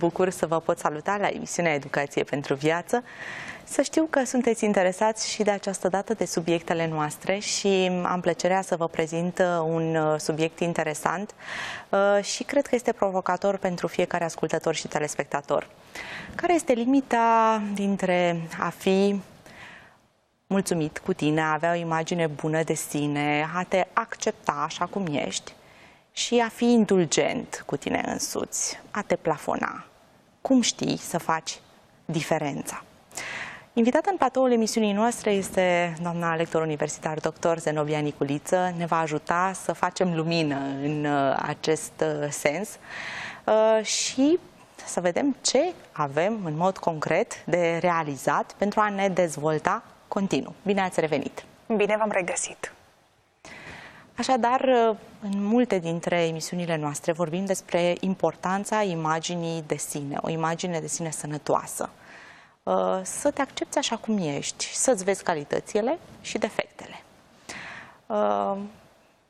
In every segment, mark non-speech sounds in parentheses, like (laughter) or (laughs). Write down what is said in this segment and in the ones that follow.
Mă bucur să vă pot saluta la emisiunea Educație pentru Viață. Să știu că sunteți interesați și de această dată de subiectele noastre și am plăcerea să vă prezint uh, un uh, subiect interesant uh, și cred că este provocator pentru fiecare ascultător și telespectator. Care este limita dintre a fi mulțumit cu tine, a avea o imagine bună de sine, a te accepta așa cum ești și a fi indulgent cu tine însuți, a te plafona. Cum știi să faci diferența? Invitată în platoul emisiunii noastre este doamna lector universitar dr. Zenobia Niculiță. Ne va ajuta să facem lumină în uh, acest uh, sens uh, și să vedem ce avem în mod concret de realizat pentru a ne dezvolta continuu. Bine ați revenit! Bine v-am regăsit! Așadar, în multe dintre emisiunile noastre vorbim despre importanța imaginii de sine, o imagine de sine sănătoasă. Uh, să te accepti așa cum ești, să-ți vezi calitățile și defectele. Uh,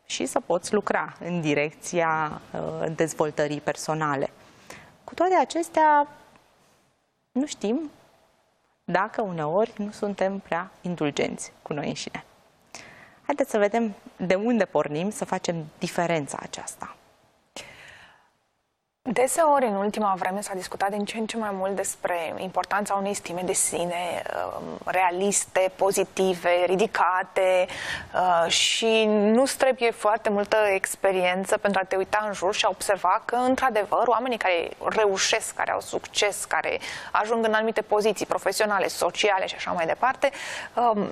și să poți lucra în direcția uh, dezvoltării personale. Cu toate acestea, nu știm dacă uneori nu suntem prea indulgenți cu noi înșine. Haideți să vedem de unde pornim să facem diferența aceasta. Deseori, în ultima vreme, s-a discutat din ce în ce mai mult despre importanța unei stime de sine um, realiste, pozitive, ridicate uh, și nu trebuie foarte multă experiență pentru a te uita în jur și a observa că, într-adevăr, oamenii care reușesc, care au succes, care ajung în anumite poziții profesionale, sociale și așa mai departe, um,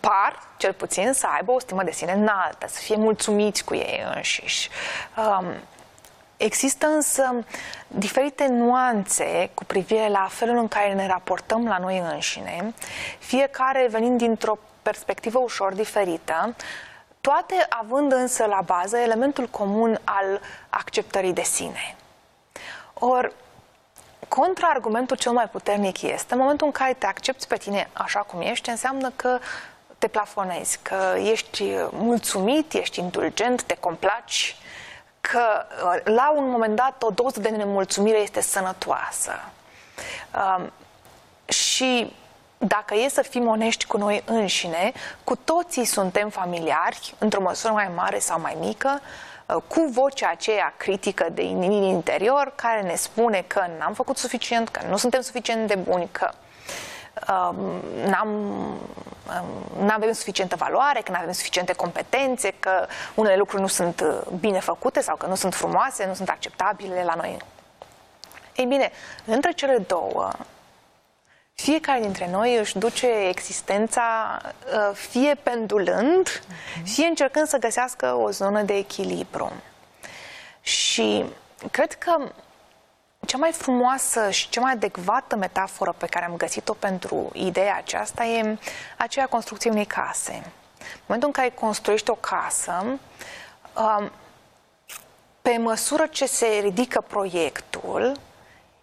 par, cel puțin, să aibă o stimă de sine înaltă, să fie mulțumiți cu ei înșiși. Um, Există însă diferite nuanțe cu privire la felul în care ne raportăm la noi înșine, fiecare venind dintr-o perspectivă ușor diferită, toate având însă la bază elementul comun al acceptării de sine. Or, contraargumentul cel mai puternic este în momentul în care te accepti pe tine așa cum ești, înseamnă că te plafonezi, că ești mulțumit, ești indulgent, te complaci, că uh, la un moment dat o doză de nemulțumire este sănătoasă. Um, și dacă e să fim onești cu noi înșine, cu toții suntem familiari, într-o măsură mai mare sau mai mică, uh, cu vocea aceea critică de în interior care ne spune că n-am făcut suficient, că nu suntem suficient de buni, că n-am, nu avem suficientă valoare, că nu avem suficiente competențe, că unele lucruri nu sunt uh, bine făcute sau că nu sunt frumoase, nu sunt acceptabile la noi. Ei bine, între cele două, fiecare dintre noi își duce existența uh, fie pendulând, fie încercând să găsească o zonă de echilibru. Și cred că cea mai frumoasă și cea mai adecvată metaforă pe care am găsit-o pentru ideea aceasta e aceea construcției unei case. În momentul în care construiești o casă, um, pe măsură ce se ridică proiectul,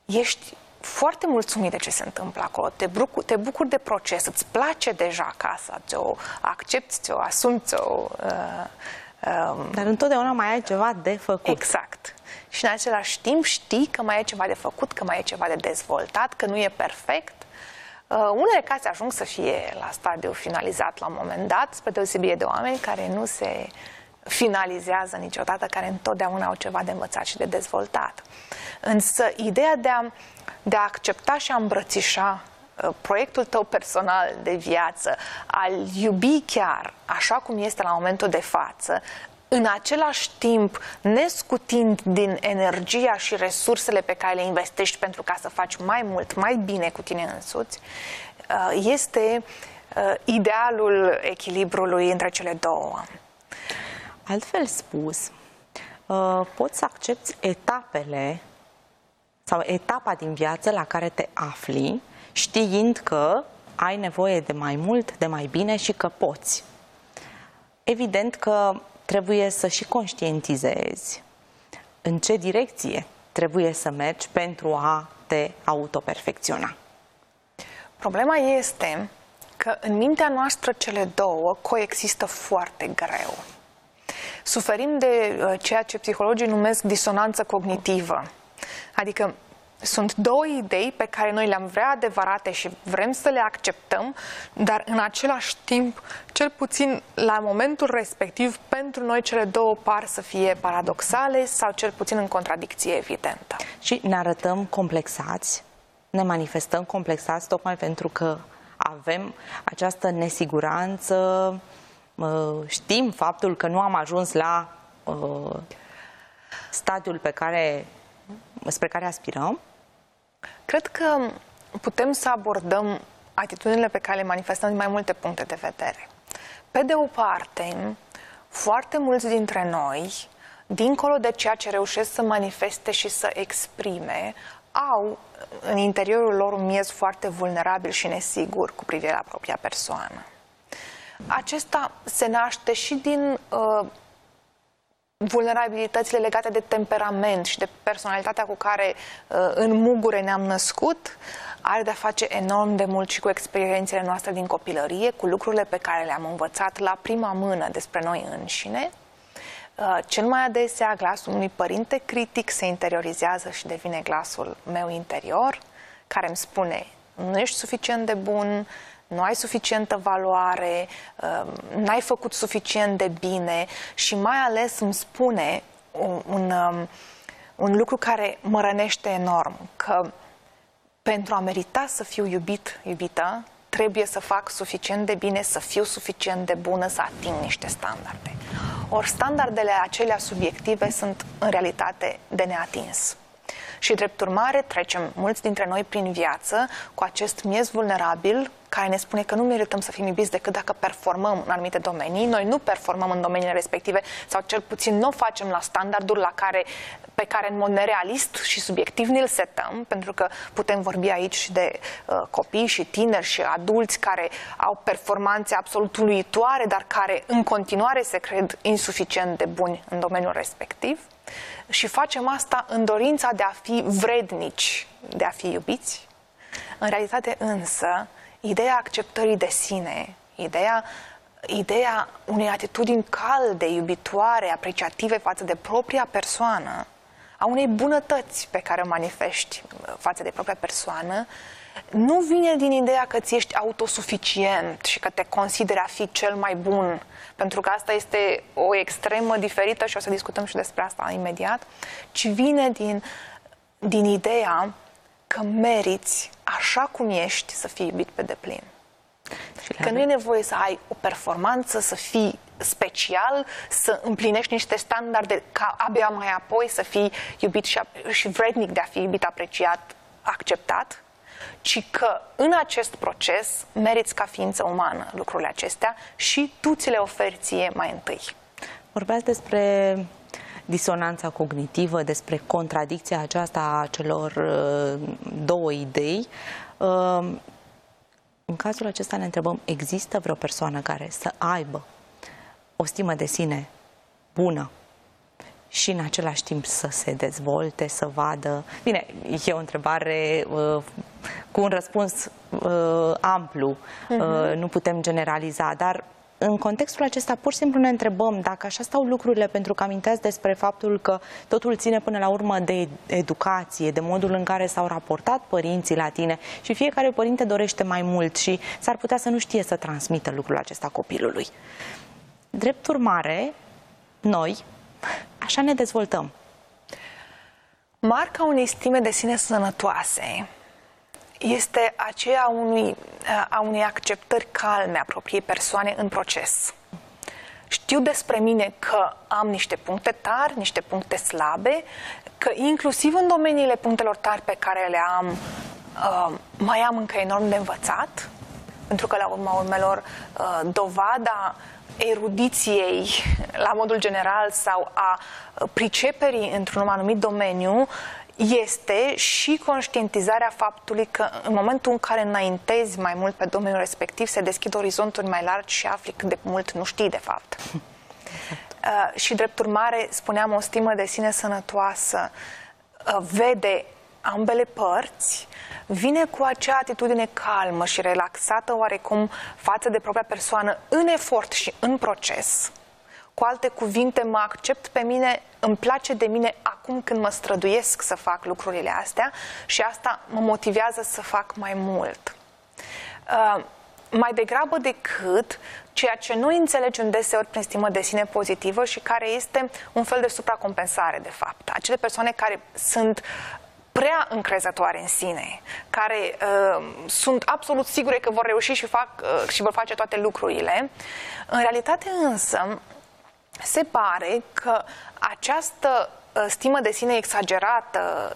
ești foarte mulțumit de ce se întâmplă acolo, te, bucur, te bucuri de proces, îți place deja casa, ți-o accepti, ți-o asumi, ți-o... Uh, um... Dar întotdeauna mai ai ceva de făcut. Exact și în același timp știi că mai e ceva de făcut, că mai e ceva de dezvoltat, că nu e perfect. Uh, unele case ajung să fie la stadiu finalizat la un moment dat, spre deosebire de oameni care nu se finalizează niciodată, care întotdeauna au ceva de învățat și de dezvoltat. Însă ideea de a, de a accepta și a îmbrățișa uh, proiectul tău personal de viață, al iubi chiar așa cum este la momentul de față, în același timp nescutind din energia și resursele pe care le investești pentru ca să faci mai mult, mai bine cu tine însuți, uh, este uh, idealul echilibrului între cele două. Altfel spus, uh, poți să accepti etapele sau etapa din viață la care te afli, știind că ai nevoie de mai mult, de mai bine și că poți. Evident că trebuie să și conștientizezi în ce direcție trebuie să mergi pentru a te autoperfecționa. Problema este că în mintea noastră cele două coexistă foarte greu. Suferim de uh, ceea ce psihologii numesc disonanță cognitivă. Adică Sunt două idei pe care noi le-am vrea adevărate și vrem să le acceptăm, dar în același timp, cel puțin la momentul respectiv, pentru noi cele două par să fie paradoxale sau cel puțin în contradicție evidentă. Și ne arătăm complexați, ne manifestăm complexați tocmai pentru că avem această nesiguranță, știm faptul că nu am ajuns la uh, stadiul pe care, spre care aspirăm? Cred că putem să abordăm atitudinile pe care le manifestăm din mai multe puncte de vedere. Pe de o parte, foarte mulți dintre noi, dincolo de ceea ce reușesc să manifeste și să exprime, au în interiorul lor un miez foarte vulnerabil și nesigur cu privire la propria persoană. Acesta se naște și din uh, vulnerabilitățile legate de temperament și de personalitatea cu care uh, în mugure ne-am născut, are de-a face enorm de mult și cu experiențele noastre din copilărie, cu lucrurile pe care le-am învățat la prima mână despre noi înșine. Uh, cel mai adesea glasul unui părinte critic se interiorizează și devine glasul meu interior, care îmi spune nu ești suficient de bun, nu ai suficientă valoare, um, n-ai făcut suficient de bine și mai ales îmi spune un, un, um, un lucru care mă rănește enorm, că pentru a merita să fiu iubit, iubită, trebuie să fac suficient de bine, să fiu suficient de bună, să ating niște standarde. Ori standardele acelea subiective sunt în realitate de neatins. Și drept urmare trecem mulți dintre noi prin viață cu acest miez vulnerabil care ne spune că nu merităm să fim iubiți decât dacă performăm în anumite domenii. Noi nu performăm în domeniile respective sau cel puțin nu o facem la standardul la care, pe care în mod nerealist și subiectiv ne-l setăm, pentru că putem vorbi aici și de uh, copii și tineri și adulți care au performanțe absolut uluitoare, dar care în continuare se cred insuficient de buni în domeniul respectiv. Și facem asta în dorința de a fi vrednici, de a fi iubiți. În realitate însă, ideea acceptării de sine, ideea, ideea unei atitudini calde, iubitoare, apreciative față de propria persoană, a unei bunătăți pe care o manifesti uh, față de propria persoană, nu vine din ideea că ți ești autosuficient și că te consideri a fi cel mai bun, pentru că asta este o extremă diferită și o să discutăm și despre asta imediat, ci vine din, din ideea că meriți, așa cum ești, să fii iubit pe deplin. Că nu e nevoie să ai o performanță, să fii special, să împlinești niște standarde ca abia mai apoi să fii iubit și, și vrednic de a fi iubit, apreciat, acceptat, ci că în acest proces meriți ca ființă umană lucrurile acestea și tu ți le oferi ție mai întâi. Vorbeați despre disonanța cognitivă, despre contradicția aceasta a celor uh, două idei. Uh, în cazul acesta ne întrebăm, există vreo persoană care să aibă o stimă de sine bună și în același timp să se dezvolte, să vadă... Bine, e o întrebare uh, cu un răspuns uh, amplu, uh-huh. uh, nu putem generaliza, dar în contextul acesta pur și simplu ne întrebăm dacă așa stau lucrurile, pentru că aminteați despre faptul că totul ține până la urmă de educație, de modul în care s-au raportat părinții la tine și fiecare părinte dorește mai mult și s-ar putea să nu știe să transmită lucrul acesta copilului. Drept urmare, noi, așa ne dezvoltăm. Marca unei stime de sine sănătoase este aceea unui, a unei acceptări calme a propriei persoane în proces. Știu despre mine că am niște puncte tari, niște puncte slabe, că inclusiv în domeniile punctelor tari pe care le am, uh, mai am încă enorm de învățat, pentru că la urma urmelor uh, dovada erudiției la modul general sau a priceperii într-un anumit domeniu este și conștientizarea faptului că în momentul în care înaintezi mai mult pe domeniul respectiv, se deschid orizonturi mai largi și afli cât de mult nu știi de fapt. Uh, și drept urmare, spuneam, o stimă de sine sănătoasă uh, vede ambele părți, vine cu acea atitudine calmă și relaxată oarecum față de propria persoană în efort și în proces, Cu alte cuvinte, mă accept pe mine, îmi place de mine acum când mă străduiesc să fac lucrurile astea și asta mă motivează să fac mai mult. Uh, mai degrabă decât ceea ce noi înțelegem deseori prin stimă de sine pozitivă și care este un fel de supracompensare, de fapt. Acele persoane care sunt prea încrezătoare în sine, care uh, sunt absolut sigure că vor reuși și, fac, uh, și vor face toate lucrurile. În realitate însă, se pare că această uh, stimă de sine exagerată,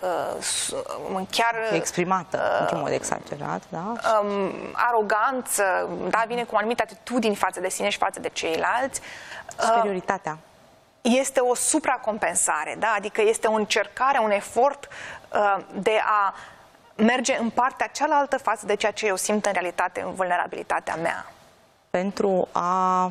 uh, chiar... Exprimată, uh, într-un mod exagerat, da? Um, aroganță, da, vine cu anumite atitudini față de sine și față de ceilalți. Superioritatea. Este o supracompensare, da? adică este o încercare, un efort de a merge în partea cealaltă față de ceea ce eu simt în realitate în vulnerabilitatea mea. Pentru a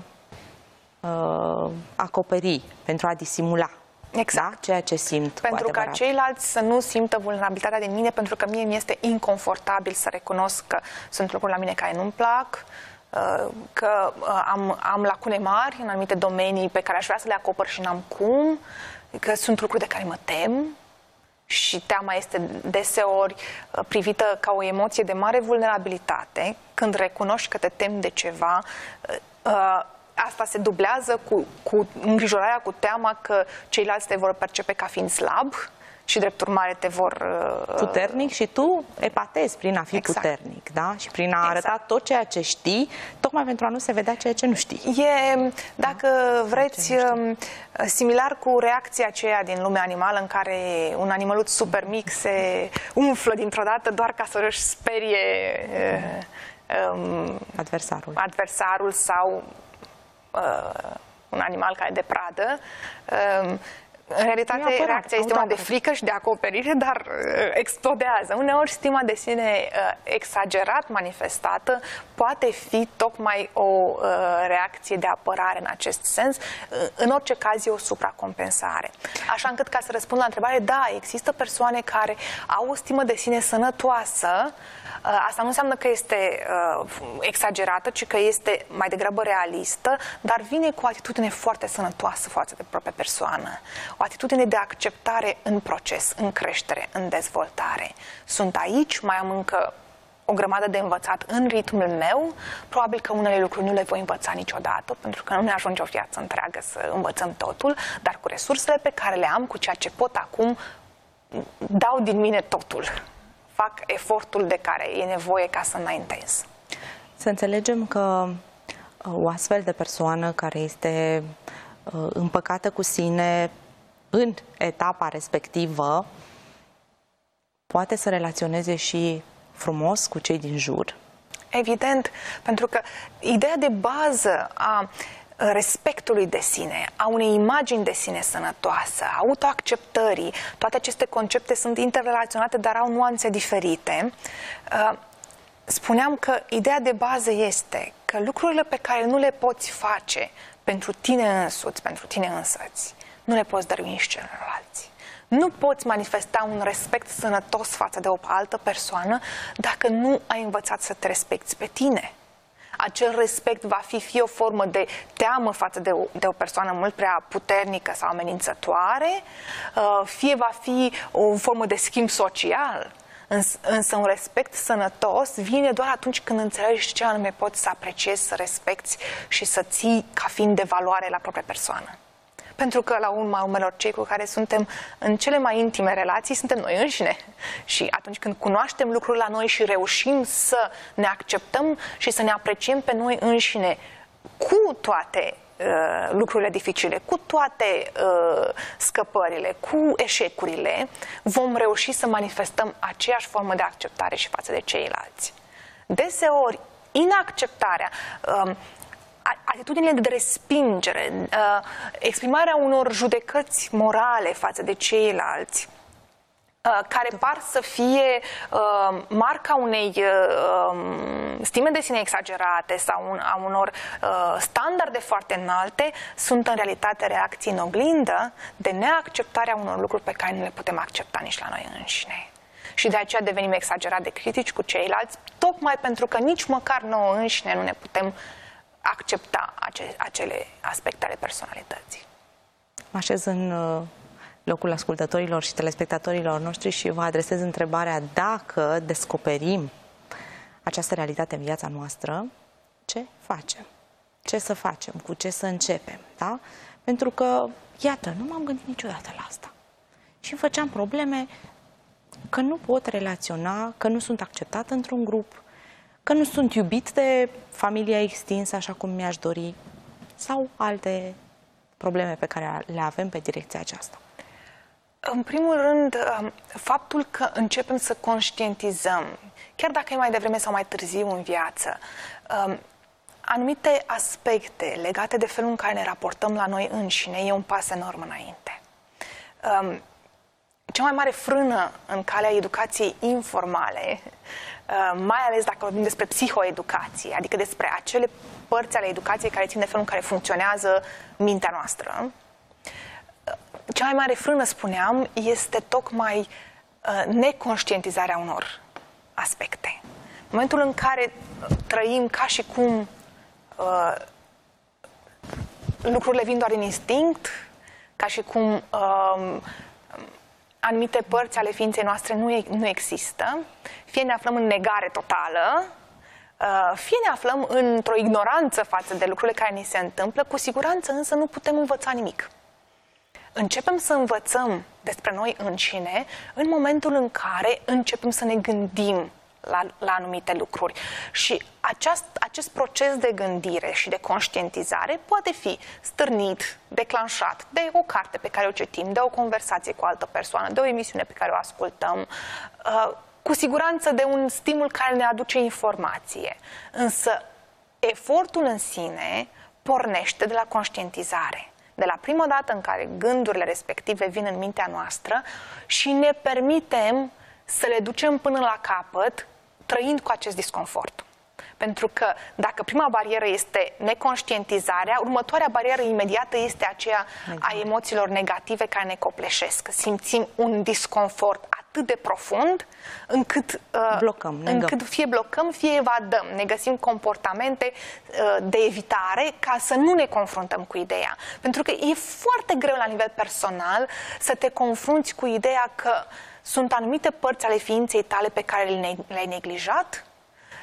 uh, acoperi, pentru a disimula. Exact. Da? Ceea ce simt Pentru ca ceilalți să nu simtă vulnerabilitatea din mine, pentru că mie mi este inconfortabil să recunosc că sunt lucruri la mine care nu-mi plac, uh, că uh, am, am lacune mari în anumite domenii pe care aș vrea să le acopăr și n-am cum, că sunt lucruri de care mă tem și teama este deseori uh, privită ca o emoție de mare vulnerabilitate. Când recunoști că te temi de ceva, asta se dublează cu, cu îngrijorarea, cu teama că ceilalți te vor percepe ca fiind slab și drept urmare te vor... Uh, puternic și tu epatezi prin a fi exact. puternic, da? Și prin a exact. arăta tot ceea ce știi, tocmai pentru a nu se vedea ceea ce nu știi. E, dacă da? vreți, um, similar cu reacția aceea din lumea animală în care un animăluț super mic se umflă dintr-o dată doar ca să își sperie uh, um, adversarul. adversarul sau uh, un animal care de pradă. Uh, în realitate, apărat, reacția este una de frică și de acoperire, dar uh, explodează. Uneori, stima de sine uh, exagerat manifestată poate fi tocmai o uh, reacție de apărare în acest sens. Uh, în orice caz, e o supracompensare. Așa încât, ca să răspund la întrebare, da, există persoane care au o stimă de sine sănătoasă, uh, asta nu înseamnă că este uh, exagerată, ci că este mai degrabă realistă, dar vine cu o atitudine foarte sănătoasă față de propria persoană o atitudine de acceptare în proces, în creștere, în dezvoltare. Sunt aici, mai am încă o grămadă de învățat în ritmul meu, probabil că unele lucruri nu le voi învăța niciodată, pentru că nu ne ajunge o viață întreagă să învățăm totul, dar cu resursele pe care le am, cu ceea ce pot acum, dau din mine totul. Fac efortul de care e nevoie ca să înaintez. Să înțelegem că uh, o astfel de persoană care este uh, împăcată cu sine, în etapa respectivă poate să relaționeze și frumos cu cei din jur. Evident, pentru că ideea de bază a respectului de sine, a unei imagini de sine sănătoasă, a autoacceptării, toate aceste concepte sunt interrelaționate, dar au nuanțe diferite. Uh, spuneam că ideea de bază este că lucrurile pe care nu le poți face pentru tine însuți, pentru tine însăți, nu le poți dărui nici celorlalți. Nu poți manifesta un respect sănătos față de o altă persoană dacă nu ai învățat să te respecti pe tine. Acel respect va fi fie o formă de teamă față de o, de o persoană mult prea puternică sau amenințătoare, uh, fie va fi o formă de schimb social. Însă un respect sănătos vine doar atunci când înțelegi ce anume poți să apreciezi, să respecti și să ții ca fiind de valoare la propria persoană. Pentru că, la urma urmelor, cei cu care suntem în cele mai intime relații suntem noi înșine. Și atunci când cunoaștem lucrul la noi și reușim să ne acceptăm și să ne apreciem pe noi înșine cu toate uh, lucrurile dificile, cu toate uh, scăpările, cu eșecurile, vom reuși să manifestăm aceeași formă de acceptare și față de ceilalți. Deseori, inacceptarea, uh, atitudinile de respingere, uh, exprimarea unor judecăți morale față de ceilalți, uh, care par să fie uh, marca unei uh, um, stime de sine exagerate sau un, a unor uh, standarde foarte înalte, sunt în realitate reacții în oglindă de neacceptarea unor lucruri pe care nu le putem accepta nici la noi înșine. Și de aceea devenim exagerat de critici cu ceilalți, tocmai pentru că nici măcar nouă înșine nu ne putem accepta ace- acele aspecte ale personalității. Mă așez în uh, locul ascultătorilor și telespectatorilor noștri și vă adresez întrebarea dacă descoperim această realitate în viața noastră, ce facem? Ce să facem? Cu ce să începem? Da? Pentru că, iată, nu m-am gândit niciodată la asta. Și îmi făceam probleme că nu pot relaționa, că nu sunt acceptat într-un grup, că nu sunt iubit de familia extinsă așa cum mi-aș dori sau alte probleme pe care le avem pe direcția aceasta. În primul rând, um, faptul că începem să conștientizăm, chiar dacă e mai devreme sau mai târziu în viață, um, anumite aspecte legate de felul în care ne raportăm la noi înșine e un pas enorm înainte. Um, cea mai mare frână în calea educației informale, uh, mai ales dacă vorbim despre psihoeducație, adică despre acele părți ale educației care țin de felul în care funcționează mintea noastră, cea mai mare frână, spuneam, este tocmai uh, neconștientizarea unor aspecte. În momentul în care trăim ca și cum uh, lucrurile vin doar din instinct, ca și cum uh, anumite părți ale ființei noastre nu, nu există, fie ne aflăm în negare totală, uh, fie ne aflăm într-o ignoranță față de lucrurile care ni se întâmplă, cu siguranță însă nu putem învăța nimic. Începem să învățăm despre noi înșine în momentul în care începem să ne gândim la, la anumite lucruri. Și aceast, acest proces de gândire și de conștientizare poate fi stârnit, declanșat de o carte pe care o citim, de o conversație cu o altă persoană, de o emisiune pe care o ascultăm, uh, cu siguranță de un stimul care ne aduce informație. Însă, efortul în sine pornește de la conștientizare de la prima dată în care gândurile respective vin în mintea noastră și ne permitem să le ducem până la capăt, trăind cu acest disconfort. Pentru că dacă prima barieră este neconștientizarea, următoarea barieră imediată este aceea a emoțiilor negative care ne copleșesc. Simțim un disconfort atât de profund încât, uh, blocăm, încât fie blocăm, fie evadăm. Ne găsim comportamente uh, de evitare ca să nu ne confruntăm cu ideea. Pentru că e foarte greu la nivel personal să te confrunți cu ideea că sunt anumite părți ale ființei tale pe care le-ai neglijat,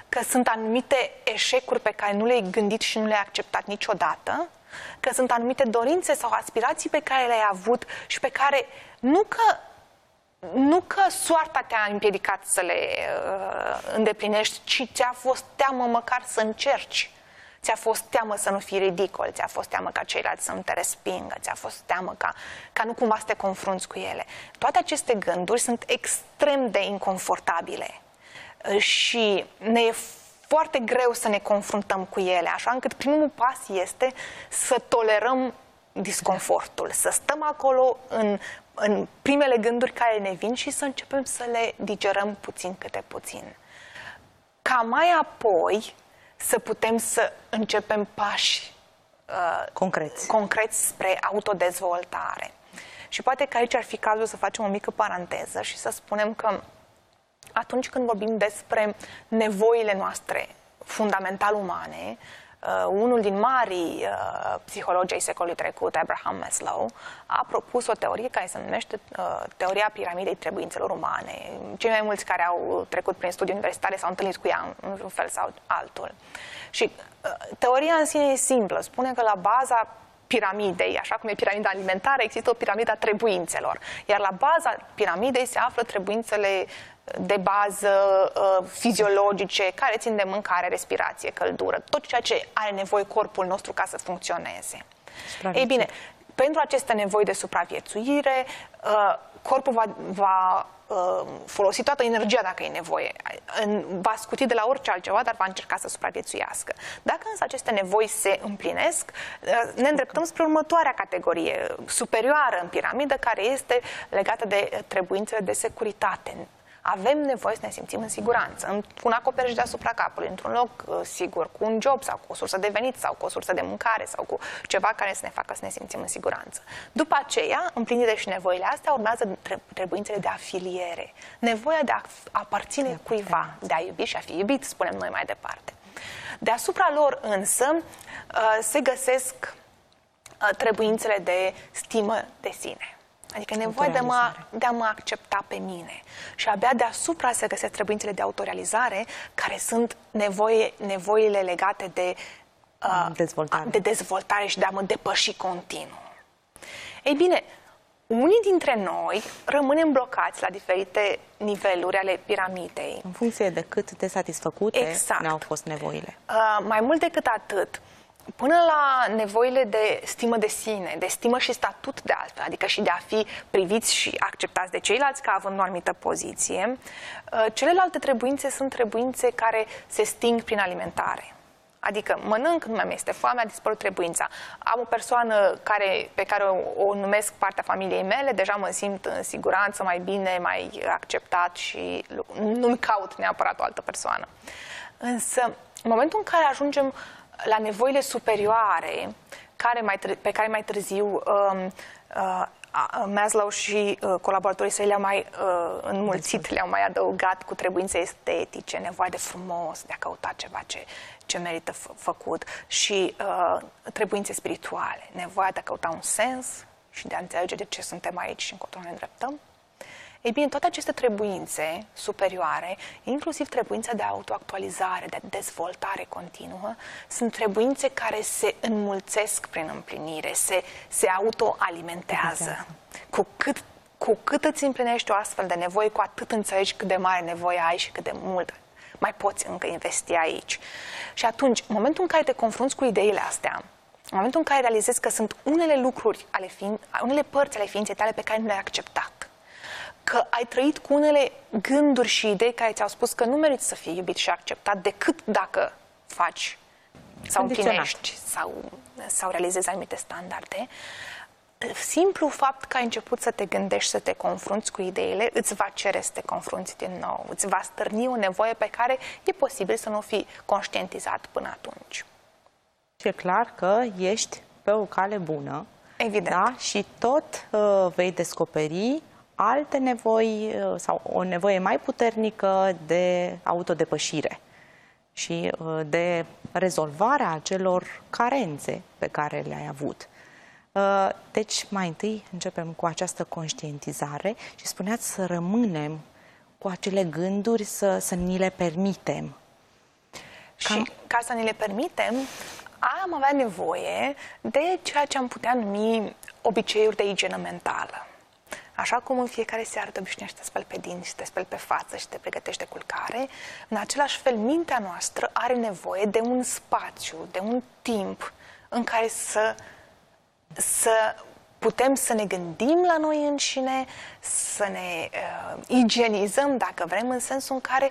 că sunt anumite eșecuri pe care nu le-ai gândit și nu le-ai acceptat niciodată, că sunt anumite dorințe sau aspirații pe care le-ai avut și pe care nu că nu că soarta te-a împiedicat să le uh, îndeplinești, ci ți-a fost teamă măcar să încerci. Ți-a fost teamă să nu fii ridicol, ți-a fost teamă ca ceilalți să nu te respingă, ți-a fost teamă ca, ca nu cumva să te confrunți cu ele. Toate aceste gânduri sunt extrem de inconfortabile și ne e foarte greu să ne confruntăm cu ele, așa încât primul pas este să tolerăm disconfortul, să stăm acolo în, în primele gânduri care ne vin și să începem să le digerăm puțin câte puțin. Ca mai apoi să putem să începem pași uh, concreți. concreți spre autodezvoltare. Și poate că aici ar fi cazul să facem o mică paranteză și să spunem că atunci când vorbim despre nevoile noastre fundamental umane, Uh, unul din marii uh, psihologi ai secolului trecut, Abraham Maslow, a propus o teorie care se numește uh, teoria piramidei trebuințelor umane. Cei mai mulți care au trecut prin studii universitare s-au întâlnit cu ea în un fel sau altul. Și uh, teoria în sine e simplă. Spune că la baza piramidei, așa cum e piramida alimentară, există o piramidă a trebuințelor. Iar la baza piramidei se află trebuințele de bază uh, fiziologice, care țin de mâncare, respirație, căldură, tot ceea ce are nevoie corpul nostru ca să funcționeze. Ei bine, pentru aceste nevoi de supraviețuire, uh, corpul va, va uh, folosi toată energia dacă e nevoie. Va scuti de la orice altceva, dar va încerca să supraviețuiască. Dacă însă aceste nevoi se împlinesc, uh, ne îndreptăm spre următoarea categorie, superioară în piramidă, care este legată de trebuințele de securitate avem nevoie să ne simțim în siguranță, cu un acoperiș deasupra capului, într-un loc uh, sigur, cu un job sau cu o sursă de venit sau cu o sursă de mâncare sau cu ceva care să ne facă să ne simțim în siguranță. După aceea, împlinite și nevoile astea, urmează trebuințele de afiliere. Nevoia de a aparține cuiva, de a iubi și a fi iubit, spunem noi mai departe. Deasupra lor însă uh, se găsesc uh, trebuințele de stimă de sine. Adică nevoia de a, mă, de a mă accepta pe mine. Și abia deasupra se găsesc trebuințele de autorealizare, care sunt nevoie, nevoile legate de uh, dezvoltare. de dezvoltare și de a mă depăși continuu. Ei bine, unii dintre noi rămânem blocați la diferite niveluri ale piramidei. În funcție de cât de satisfăcute exact. ne-au fost nevoile. Uh, mai mult decât atât, până la nevoile de stimă de sine, de stimă și statut de altfel, adică și de a fi priviți și acceptați de ceilalți ca având o anumită poziție, uh, celelalte trebuințe sunt trebuințe care se sting prin alimentare. Adică mănânc, nu mai este foame, a dispărut trebuința. Am o persoană care, pe care o, o numesc partea familiei mele, deja mă simt în siguranță, mai bine, mai acceptat și nu-mi caut neapărat o altă persoană. Însă, în momentul în care ajungem la nevoile superioare, care mai, pe care mai târziu um, uh, Maslow și uh, colaboratorii săi le-au mai uh, înmulțit, le-au mai adăugat cu trebuințe estetice, nevoie de frumos, de a căuta ceva ce, ce merită făcut și uh, trebuințe spirituale, nevoia de a căuta un sens și de a înțelege de ce suntem aici și încotro ne îndreptăm. Ei bine, toate aceste trebuințe superioare, inclusiv trebuința de autoactualizare, de dezvoltare continuă, sunt trebuințe care se înmulțesc prin împlinire, se, se autoalimentează. Cu cât, cu cât îți împlinești o astfel de nevoie, cu atât înțelegi cât de mare nevoie ai și cât de mult mai poți încă investi aici. Și atunci, în momentul în care te confrunți cu ideile astea, în momentul în care realizezi că sunt unele lucruri, ale fiin, unele părți ale ființei tale pe care nu le-ai acceptat, că ai trăit cu unele gânduri și idei care ți-au spus că nu meriți să fii iubit și acceptat decât dacă faci sau împlinești sau, sau realizezi anumite standarde, simplu fapt că ai început să te gândești, să te confrunți cu ideile, îți va cere să te confrunți din nou, îți va stârni o nevoie pe care e posibil să nu fi conștientizat până atunci. Și e clar că ești pe o cale bună. Evident. Da? Și tot uh, vei descoperi alte nevoi uh, sau o nevoie mai puternică de autodepășire și uh, de rezolvarea acelor carențe pe care le-ai avut. Uh, deci, mai întâi începem cu această conștientizare și spuneați să rămânem cu acele gânduri, să, să ni le permitem. Și ca să ni le permitem, am avea nevoie de ceea ce am putea numi obiceiuri de igienă mentală. Așa cum în fiecare seară te obișnuiești să te speli pe dinți, te speli pe față și te pregătești de culcare, în același fel mintea noastră are nevoie de un spațiu, de un timp în care să să putem să ne gândim la noi înșine, să ne uh, igienizăm, dacă vrem, în sensul în care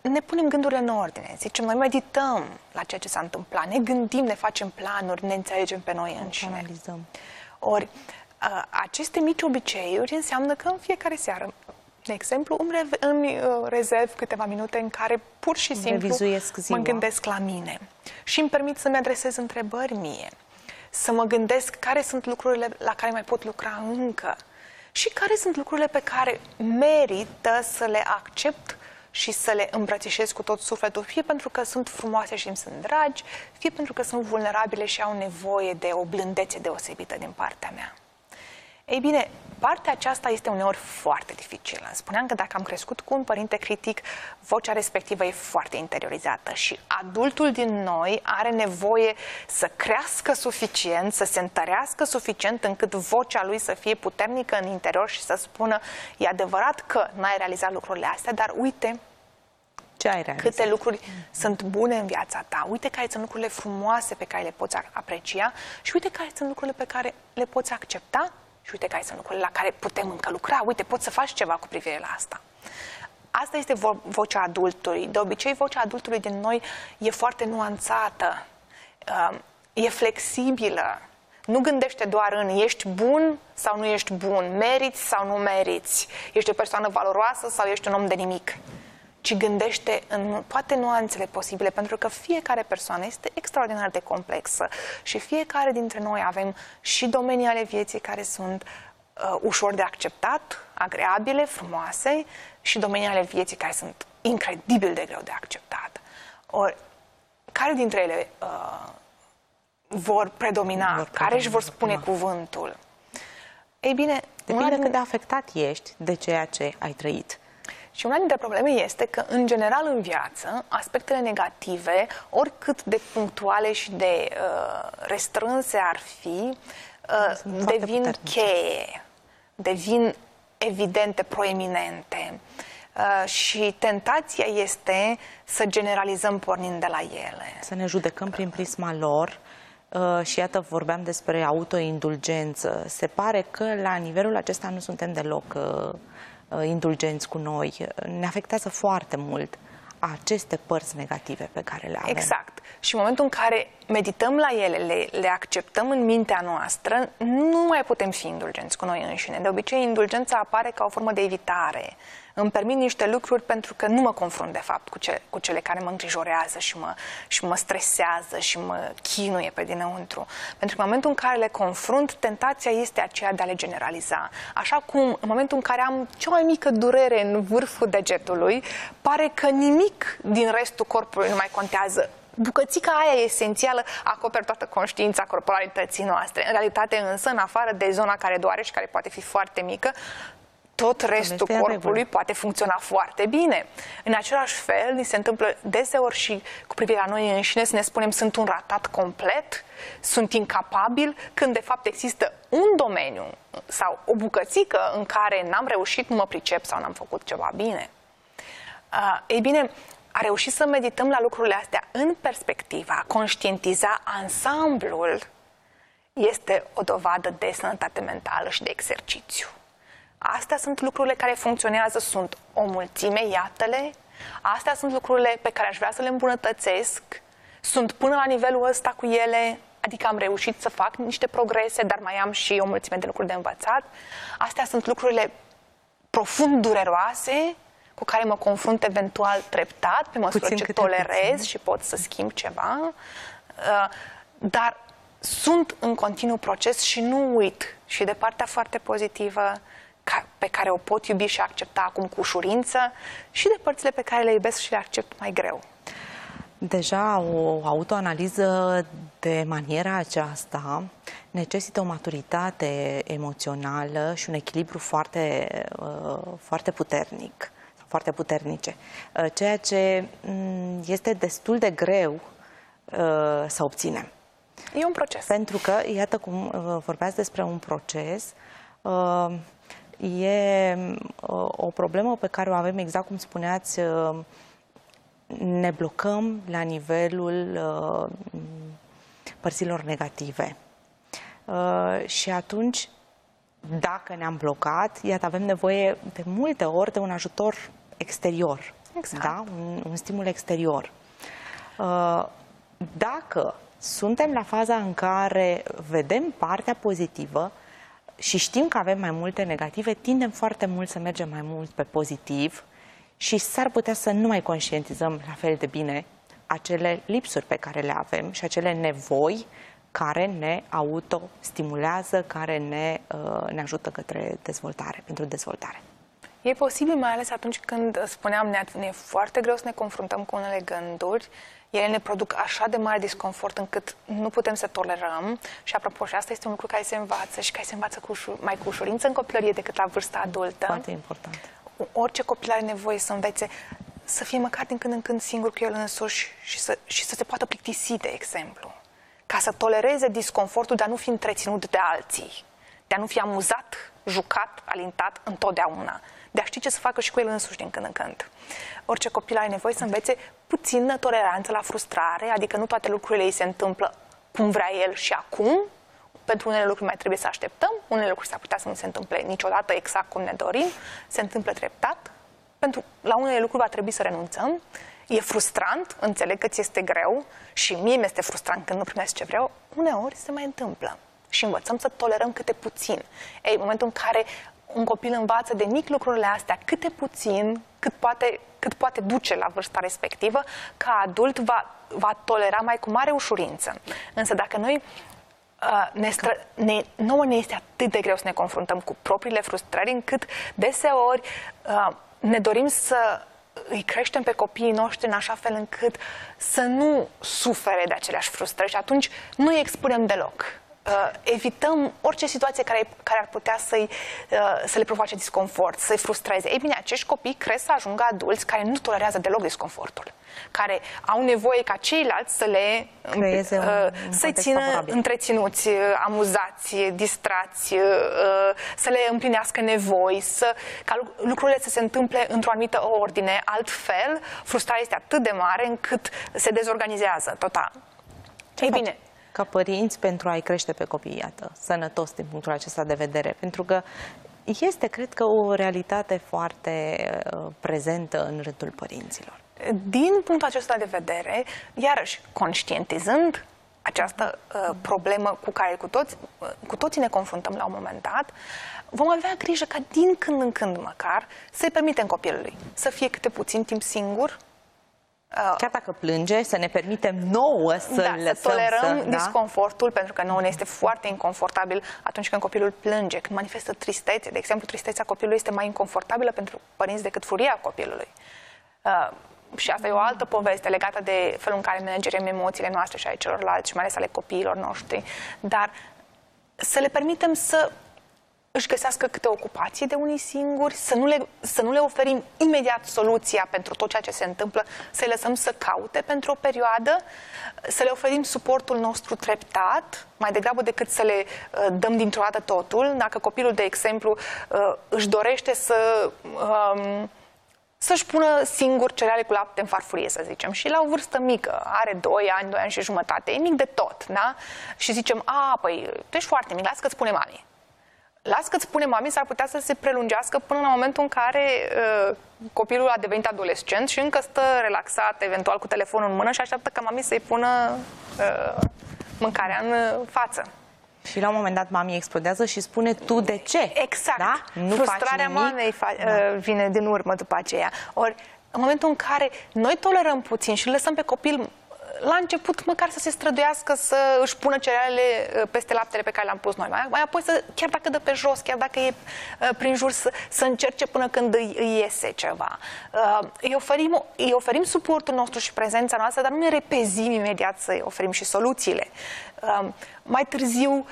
ne punem gândurile în ordine. Zicem, noi medităm la ceea ce s-a întâmplat, ne gândim, ne facem planuri, ne înțelegem pe noi înșine. Analizăm. Ori, uh, aceste mici obiceiuri înseamnă că în fiecare seară, de exemplu, îmi, re- îmi uh, rezerv câteva minute în care pur și simplu mă gândesc la mine și îmi permit să-mi adresez întrebări mie să mă gândesc care sunt lucrurile la care mai pot lucra încă și care sunt lucrurile pe care merită să le accept și să le îmbrățișez cu tot sufletul, fie pentru că sunt frumoase și îmi sunt dragi, fie pentru că sunt vulnerabile și au nevoie de o blândețe deosebită din partea mea. Ei bine, partea aceasta este uneori foarte dificilă. Spuneam că dacă am crescut cu un părinte critic, vocea respectivă e foarte interiorizată și adultul din noi are nevoie să crească suficient, să se întărească suficient încât vocea lui să fie puternică în interior și să spună e adevărat că n-ai realizat lucrurile astea, dar uite, ce ai realizat? Câte lucruri sunt bune în viața ta. Uite care sunt lucrurile frumoase pe care le poți aprecia și uite care sunt lucrurile pe care le poți accepta și uite care sunt lucrurile la care putem încă lucra. Uite, poți să faci ceva cu privire la asta. Asta este vo- vocea adultului. De obicei, vocea adultului din noi e foarte nuanțată, um, e flexibilă. Nu gândește doar în ești bun sau nu ești bun, meriți sau nu meriți, ești o persoană valoroasă sau ești un om de nimic ci gândește în toate nuanțele posibile, pentru că fiecare persoană este extraordinar de complexă și fiecare dintre noi avem și domenii ale vieții care sunt uh, ușor de acceptat, agreabile, frumoase și domenii ale vieții care sunt incredibil de greu de acceptat. Ori, care dintre ele uh, vor predomina, vor care își vor spune da. cuvântul? Ei bine, depinde din... cât de afectat ești de ceea ce ai trăit. Și una dintre probleme este că, în general, în viață, aspectele negative, oricât de punctuale și de uh, restrânse ar fi, uh, devin cheie, devin evidente, proeminente. Uh, și tentația este să generalizăm pornind de la ele. Să ne judecăm prin prisma lor uh, și iată, vorbeam despre autoindulgență. Se pare că la nivelul acesta nu suntem deloc uh, indulgenți cu noi. Ne afectează foarte mult aceste părți negative pe care le avem. Exact. Și în momentul în care medităm la ele, le, le acceptăm în mintea noastră, nu mai putem fi indulgenți cu noi înșine. De obicei, indulgența apare ca o formă de evitare. Îmi permit niște lucruri pentru că nu mă confrunt, de fapt, cu, ce, cu cele care mă îngrijorează și mă, și mă stresează și mă chinuie pe dinăuntru. Pentru că în momentul în care le confrunt, tentația este aceea de a le generaliza. Așa cum în momentul în care am cea mai mică durere în vârful degetului, pare că nimic din restul corpului nu mai contează bucățica aia esențială acoperă toată conștiința corporalității noastre. În realitate însă, în afară de zona care doare și care poate fi foarte mică, tot restul corpului poate funcționa foarte bine. În același fel, ni se întâmplă deseori și cu privire la noi înșine să ne spunem sunt un ratat complet, sunt incapabil, când de fapt există un domeniu sau o bucățică în care n-am reușit, nu mă pricep sau n-am făcut ceva bine. Uh, ei bine, a reușit să medităm la lucrurile astea în perspectiva, conștientiza ansamblul, este o dovadă de sănătate mentală și de exercițiu. Astea sunt lucrurile care funcționează, sunt o mulțime, iată-le. Astea sunt lucrurile pe care aș vrea să le îmbunătățesc. Sunt până la nivelul ăsta cu ele, adică am reușit să fac niște progrese, dar mai am și o mulțime de lucruri de învățat. Astea sunt lucrurile profund dureroase, cu care mă confrunt eventual treptat, pe măsură puțin ce tolerez puțin. și pot să schimb ceva. Uh, dar sunt în continuu proces și nu uit. Și de partea foarte pozitivă, pe care o pot iubi și accepta acum cu ușurință și de părțile pe care le iubesc și le accept mai greu. Deja o autoanaliză de maniera aceasta necesită o maturitate emoțională și un echilibru foarte, uh, foarte puternic, foarte puternice, uh, ceea ce mm, este destul de greu uh, să obținem. E un proces. Pentru că, iată cum vorbeați despre un proces, e uh, o problemă pe care o avem, exact cum spuneați, uh, ne blocăm la nivelul uh, părților negative. Și atunci, dacă ne-am blocat, iată, avem nevoie de multe ori de un ajutor exterior. Exact. Da? Un, un stimul exterior. Dacă suntem la faza în care vedem partea pozitivă, și știm că avem mai multe negative, tindem foarte mult să mergem mai mult pe pozitiv și s-ar putea să nu mai conștientizăm la fel de bine acele lipsuri pe care le avem și acele nevoi care ne autostimulează, care ne, uh, ne ajută către dezvoltare, pentru dezvoltare. E posibil, mai ales atunci când, spuneam, ne, ne e foarte greu să ne confruntăm cu unele gânduri ele ne produc așa de mare disconfort încât nu putem să tolerăm și apropo și asta este un lucru care se învață și care se învață cu ușur, mai cu ușurință în copilărie decât la vârsta adultă. Foarte important. Orice copil are nevoie să învețe să fie măcar din când în când singur cu el însuși și să, și să se poată plictisi, de exemplu. Ca să tolereze disconfortul de a nu fi întreținut de alții, de a nu fi amuzat, jucat, alintat întotdeauna de a ști ce să facă și cu el însuși din când în când. Orice copil are nevoie să învețe puțină toleranță la frustrare, adică nu toate lucrurile îi se întâmplă cum vrea el și acum, pentru unele lucruri mai trebuie să așteptăm, unele lucruri s-ar putea să nu se întâmple niciodată exact cum ne dorim, se întâmplă treptat, pentru la unele lucruri va trebui să renunțăm, e frustrant, înțeleg că ți este greu și mie mi-este frustrant când nu primesc ce vreau, uneori se mai întâmplă și învățăm să tolerăm câte puțin. Ei, în momentul în care un copil învață de mic lucrurile astea, câte puțin, cât poate, cât poate duce la vârsta respectivă, ca adult va, va tolera mai cu mare ușurință. Însă dacă noi Uh, ne stră, ne, nouă ne este atât de greu să ne confruntăm cu propriile frustrări, încât deseori uh, ne dorim să îi creștem pe copiii noștri în așa fel încât să nu sufere de aceleași frustrări și atunci nu îi expunem deloc uh, evităm orice situație care, care ar putea să-i, uh, să le provoace disconfort, să-i frustreze. Ei bine, acești copii cresc să ajungă adulți care nu tolerează deloc disconfortul, care au nevoie ca ceilalți să le Creeze un, uh, să-i țină favorabil. întreținuți, uh, amuzați, distrați, uh, să le împlinească nevoi, să, ca lucrurile să se întâmple într-o anumită ordine. Altfel, frustrarea este atât de mare încât se dezorganizează total. Ce Ei bine, ca părinți pentru a-i crește pe copii, iată, sănătos din punctul acesta de vedere? Pentru că este, cred că, o realitate foarte uh, prezentă în rândul părinților. Din punctul acesta de vedere, iarăși, conștientizând această uh, problemă cu care cu toți, uh, cu toții ne confruntăm la un moment dat, vom avea grijă ca din când în când măcar să-i permitem copilului să fie câte puțin timp singur, Uh, Chiar dacă plânge, să ne permitem nouă să da, lăsăm să tolerăm să, disconfortul, da? pentru că nouă ne este foarte inconfortabil atunci când copilul plânge, când manifestă tristețe. De exemplu, tristețea copilului este mai inconfortabilă pentru părinți decât furia copilului. Uh, și asta e o altă poveste legată de felul în care managerăm emoțiile noastre și ale celorlalți, și mai ales ale copiilor noștri. Dar să le permitem să își găsească câte ocupații de unii singuri, să nu, le, să nu le oferim imediat soluția pentru tot ceea ce se întâmplă, să-i lăsăm să caute pentru o perioadă, să le oferim suportul nostru treptat, mai degrabă decât să le uh, dăm dintr-o dată totul. Dacă copilul, de exemplu, uh, își dorește să... Um, să-și pună singur cereale cu lapte în farfurie, să zicem. Și la o vârstă mică, are 2 ani, 2 ani și jumătate, e mic de tot, da? Și zicem, a, păi, tu ești foarte mic, lasă că-ți spune mami las că-ți spune mami, s-ar putea să se prelungească până la momentul în care uh, copilul a devenit adolescent și încă stă relaxat, eventual cu telefonul în mână și așteaptă ca mami să-i pună uh, mâncarea în uh, față. Și la un moment dat mami explodează și spune tu de ce? Exact. Da? Nu Frustrarea mamei fa- da. Uh, vine din urmă după aceea. Ori în momentul în care noi tolerăm puțin și lăsăm pe copil la început măcar să se străduiască să își pună cerealele uh, peste laptele pe care le-am pus noi. Mai, mai apoi, să, chiar dacă dă pe jos, chiar dacă e uh, prin jur, să, să încerce până când îi, îi iese ceva. Uh, îi, oferim, îi oferim suportul nostru și prezența noastră, dar nu ne repezim imediat să îi oferim și soluțiile. Mai târziu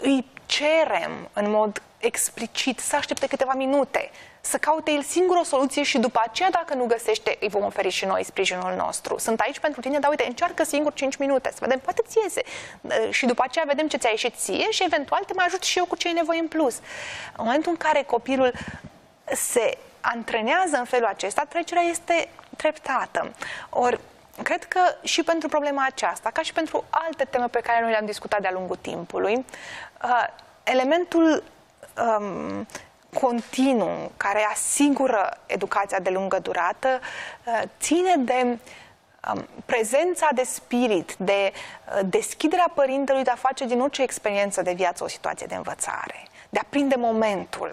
îi cerem în mod explicit să aștepte câteva minute să caute el singur o soluție și după aceea, dacă nu găsește, îi vom oferi și noi sprijinul nostru. Sunt aici pentru tine, dar uite, încearcă singur 5 minute, să vedem, poate ți iese. Și după aceea vedem ce ți-a ieșit ție și eventual te mai ajut și eu cu ce ai nevoie în plus. În momentul în care copilul se antrenează în felul acesta, trecerea este treptată. Ori, cred că și pentru problema aceasta, ca și pentru alte teme pe care noi le-am discutat de-a lungul timpului, uh, elementul um, continuu care asigură educația de lungă durată uh, ține de um, prezența de spirit, de uh, deschiderea părintelui de a face din orice experiență de viață o situație de învățare, de a prinde momentul,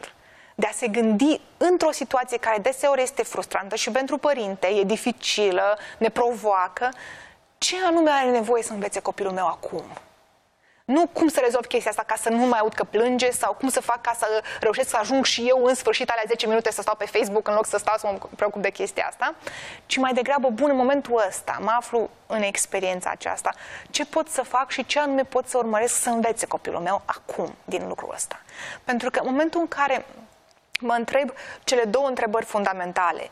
de a se gândi într-o situație care deseori este frustrantă și pentru părinte e dificilă, ne provoacă, ce anume are nevoie să învețe copilul meu acum? Nu cum să rezolv chestia asta ca să nu mai aud că plânge sau cum să fac ca să reușesc să ajung și eu în sfârșit alea 10 minute să stau pe Facebook în loc să stau să mă preocup de chestia asta, ci mai degrabă, bun, în momentul ăsta mă aflu în experiența aceasta, ce pot să fac și ce anume pot să urmăresc să învețe copilul meu acum din lucrul ăsta. Pentru că în momentul în care mă întreb cele două întrebări fundamentale,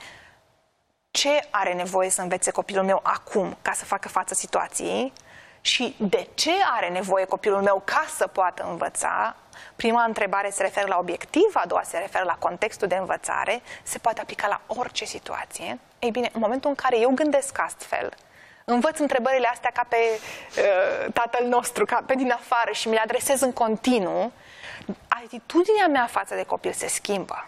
ce are nevoie să învețe copilul meu acum ca să facă față situației, și de ce are nevoie copilul meu ca să poată învăța? Prima întrebare se referă la obiectiv, a doua se referă la contextul de învățare, se poate aplica la orice situație. Ei bine, în momentul în care eu gândesc astfel, învăț întrebările astea ca pe uh, tatăl nostru, ca pe din afară și mi le adresez în continuu, atitudinea mea față de copil se schimbă.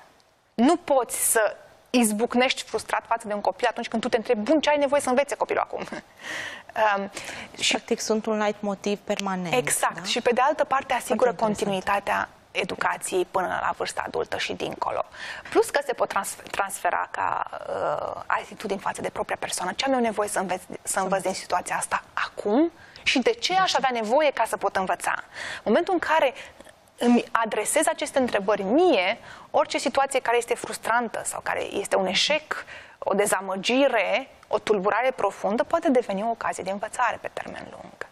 Nu poți să izbucnești frustrat față de un copil atunci când tu te întrebi, bun, ce ai nevoie să învețe copilul acum? (laughs) um, și Practic sunt un light motiv permanent. Exact. Da? Și pe de altă parte asigură continuitatea educației până la vârsta adultă și dincolo. Plus că se pot transfer, transfera ca uh, atitudini față de propria persoană. Ce am eu nevoie să înveț, să învăț din situația asta acum și de ce aș avea nevoie ca să pot învăța? În momentul în care îmi adresez aceste întrebări mie, orice situație care este frustrantă sau care este un eșec, o dezamăgire, o tulburare profundă poate deveni o ocazie de învățare pe termen lung.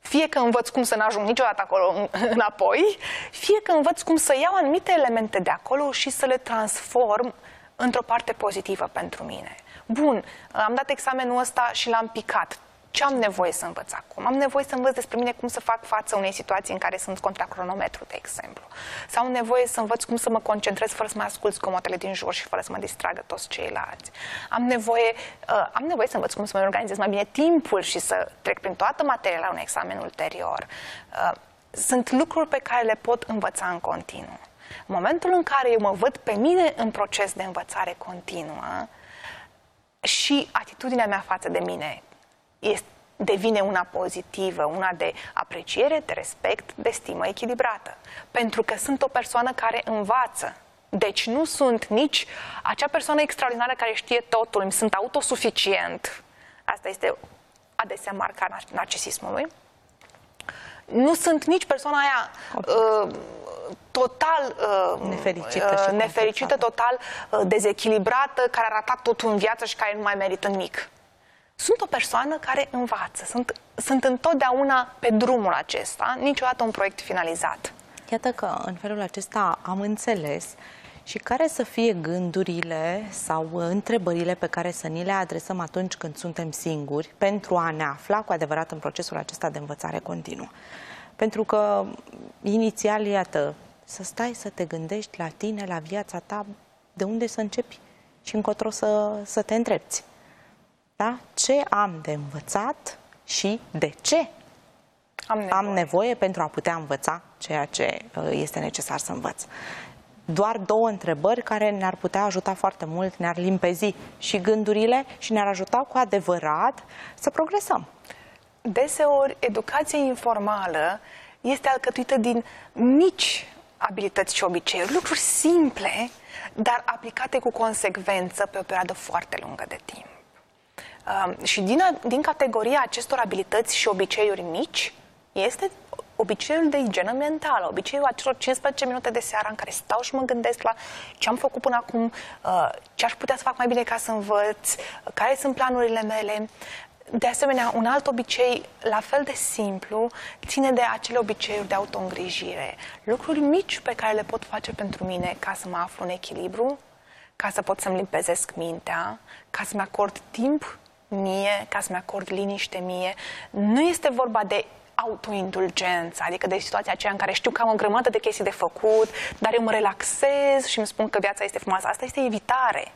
Fie că învăț cum să n-ajung niciodată acolo (laughs) înapoi, fie că învăț cum să iau anumite elemente de acolo și să le transform într-o parte pozitivă pentru mine. Bun, am dat examenul ăsta și l-am picat. Ce am nevoie să învăț acum? Am nevoie să învăț despre mine cum să fac față unei situații în care sunt contra cronometru, de exemplu. Sau am nevoie să învăț cum să mă concentrez fără să mă ascult comotele din jur și fără să mă distragă toți ceilalți. Am nevoie, uh, am nevoie să învăț cum să mă organizez mai bine timpul și să trec prin toată materia la un examen ulterior. Uh, sunt lucruri pe care le pot învăța în continuu. În momentul în care eu mă văd pe mine în proces de învățare continuă și atitudinea mea față de mine este, devine una pozitivă, una de apreciere, de respect, de stimă echilibrată. Pentru că sunt o persoană care învață. Deci nu sunt nici acea persoană extraordinară care știe totul, îmi sunt autosuficient. Asta este adesea marca narcisismului. Nu sunt nici persoana aia uh, total uh, nefericită, uh, nefericită total uh, dezechilibrată, care a ratat totul în viață și care nu mai merită nimic. Sunt o persoană care învață, sunt, sunt întotdeauna pe drumul acesta, niciodată un proiect finalizat. Iată că în felul acesta am înțeles și care să fie gândurile sau întrebările pe care să ni le adresăm atunci când suntem singuri pentru a ne afla cu adevărat în procesul acesta de învățare continuă. Pentru că inițial, iată, să stai să te gândești la tine, la viața ta, de unde să începi și încotro să, să te întrebi. Da? Ce am de învățat și de ce am nevoie. am nevoie pentru a putea învăța ceea ce uh, este necesar să învăț. Doar două întrebări care ne-ar putea ajuta foarte mult, ne-ar limpezi și gândurile și ne-ar ajuta cu adevărat să progresăm. Deseori, educația informală este alcătuită din mici abilități și obiceiuri, lucruri simple, dar aplicate cu consecvență pe o perioadă foarte lungă de timp. Uh, și din, din categoria acestor abilități și obiceiuri mici este obiceiul de igienă mentală, obiceiul acelor 15 minute de seară în care stau și mă gândesc la ce am făcut până acum, uh, ce aș putea să fac mai bine ca să învăț, care sunt planurile mele. De asemenea, un alt obicei, la fel de simplu, ține de acele obiceiuri de autoîngrijire. Lucruri mici pe care le pot face pentru mine ca să mă aflu în echilibru, ca să pot să-mi limpezesc mintea, ca să-mi acord timp mie, ca să-mi acord liniște mie. Nu este vorba de autoindulgență, adică de situația aceea în care știu că am o grămadă de chestii de făcut, dar eu mă relaxez și îmi spun că viața este frumoasă. Asta este evitare.